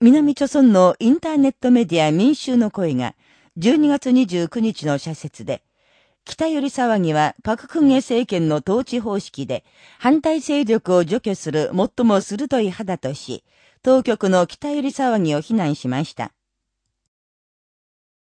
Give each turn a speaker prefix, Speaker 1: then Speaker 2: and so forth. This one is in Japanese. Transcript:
Speaker 1: 南朝村のインターネットメディア民衆の声が12月29日の社説で、北寄り騒ぎはパククンゲ政権の統治方式で反対勢力を除去する最も鋭い肌とし、当局の北寄り騒ぎを非難しました。